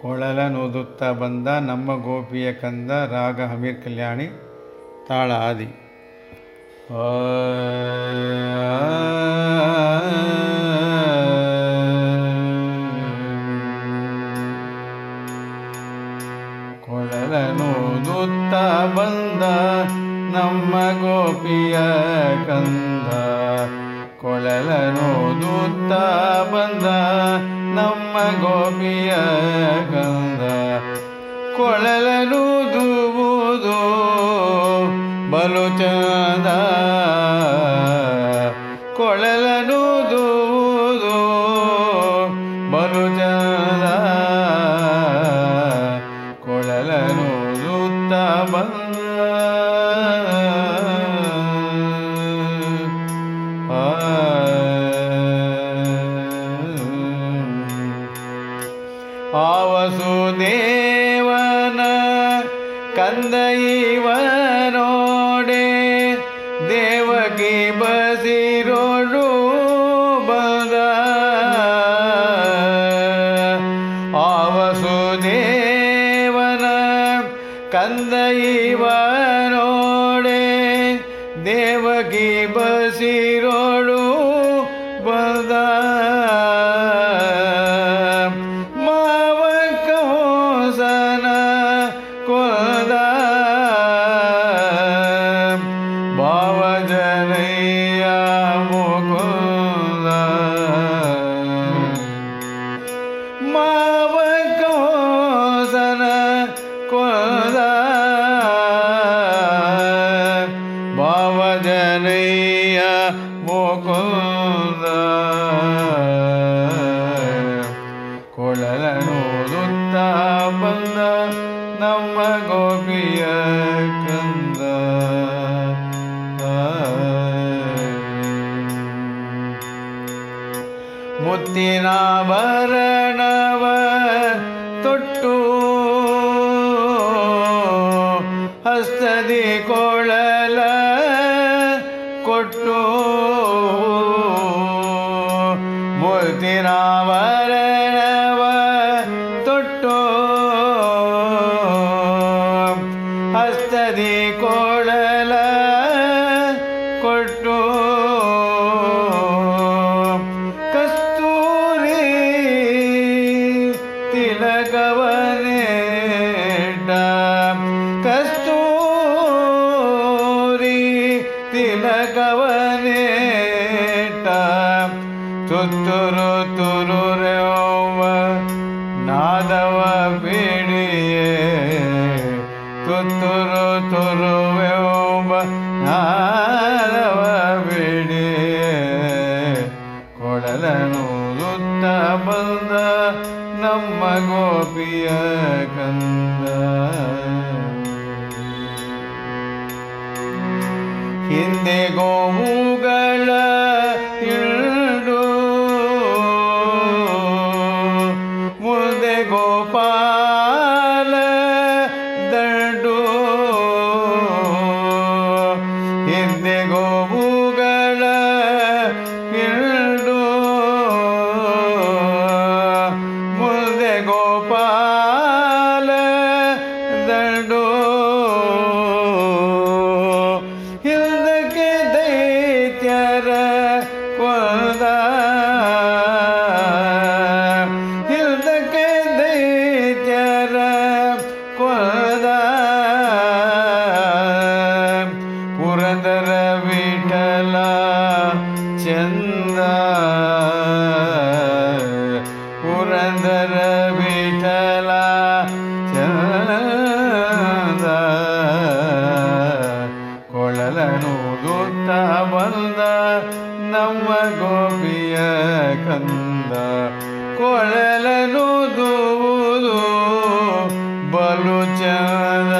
ಕೊಳಲನುದುತ್ತ ಬಂದ ನಮ್ಮ ಗೋಪಿಯ ಕಂದ ರಾಗ ಹಮೀರ್ ಕಲ್ಯಾಣಿ ತಾಳ ಆದಿ. ಕೊಳಲನುದುತ್ತ ಬಂದ ನಮ್ಮ ಗೋಪಿಯ ಕಂದ ಕೊಳಲನುದುತ್ತ ಬಂದ ನಮ್ಮ ಗೋಪಿಯ ಗಂಧ. ಕೊಳಲನುದುವುದು ಬಲು ಚಂದ. ಕೊಳಲನುದುವುದು ಬಲು ಚಂದ. ದೂತ ಬಂದ ಕಂದ ಇವನೋಡೆ ದೇವಕಿ ಬಸಿರೋಡು ಬಂದ. ಆವಸುದೇವನ ಕಂದ ಇವನೋಡೆ ದೇವಕಿ ಬಸಿರೋಡು ಮುಕುಂದ ಕೊಳಲನೂದುತ್ತ ಬಂದ ನಮ್ಮ ಗೋಪಿಯ ಕಂದ. ಮುತ್ತಿನ ಭರಣವ ತೊಟ್ಟು ಹಸ್ತದಿ ಕೊಳಲ ಕೊಟ್ಟು ಮುತ್ತಿನ ಭರಣವ ತೊಟ್ಟು ಹಸ್ತದಿ ಕೊಡಲ ಕೊಟ್ಟು ಕಸ್ತೂರಿ ತಿಲಕವನೇಟ ಕಸ್ತೂರಿ ತಿಲಕವನೇಟ ಕೊಡಲನುದುತ್ತ ಬಂದ ನಮ್ಮ ಗೋಪಿಯ ಕಂದ. ಹಿಂದೆ ಗೋವುಗಳ ಇಳ್ದು ಮುಂದೆ ಗೋಪಾಲ ದಂಡು ಹಿಂದೆ ಗೋವುಗಳ ಇಳ್ದು ಪುರಂದರ ವಿಠಲ ಚಂದ. ಪುರಂದರ ವಿಠಲ ಚಂದ. ಕೊಳಲನುದುತ್ತ ಬಂದ ನಮ್ಮ ಗೋಪಿಯ ಕಂದ. ಕೊಳಲನುದುವುದು ಬಲು ಚಂದ